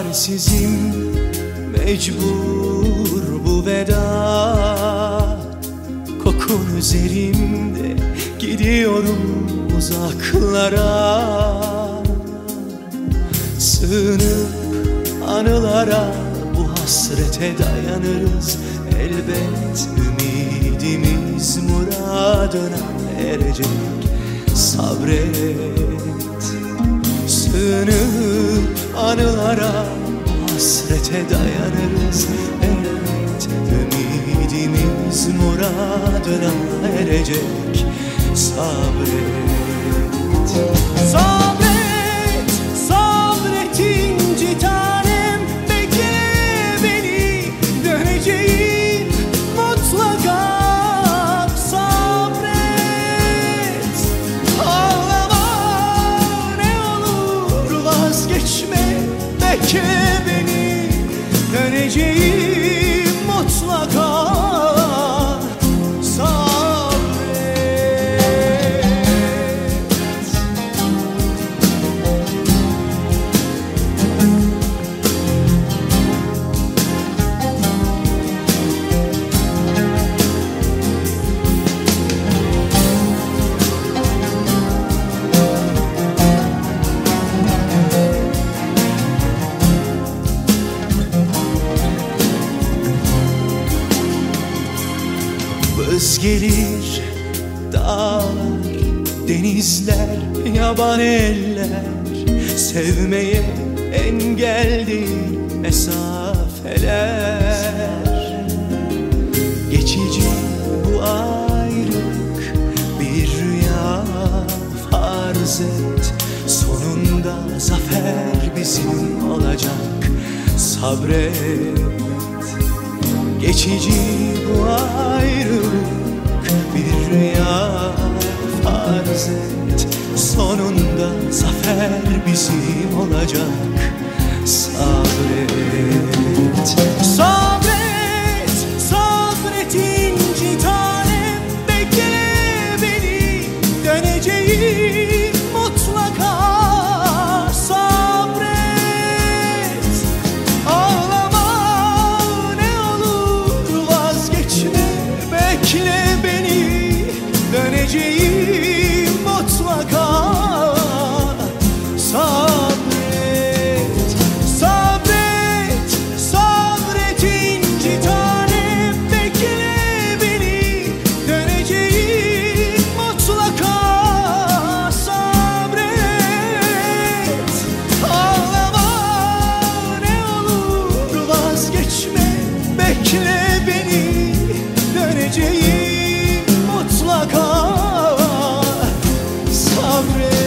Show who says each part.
Speaker 1: Çaresizim mecbur bu veda. Kokun üzerimde gidiyorum uzaklara. Sığınıp anılara bu hasrete dayanırız. Elbet ümidimiz muradına erecek Sabret. Sığınıp anılara hasrete dayanırız. Elbet ümidimiz muradına erecek Sabret Sabret, Vız gelir. Dağlar, denizler, yaban eller. Sevmeye engel mesafeler. Geçici bu ayrılık bir rüya farz et. Sonunda zafer bizim olacak. Sabret Geçici bu ayrılık bir rüya. Farz et Sonunda zafer bizim olacak you Abre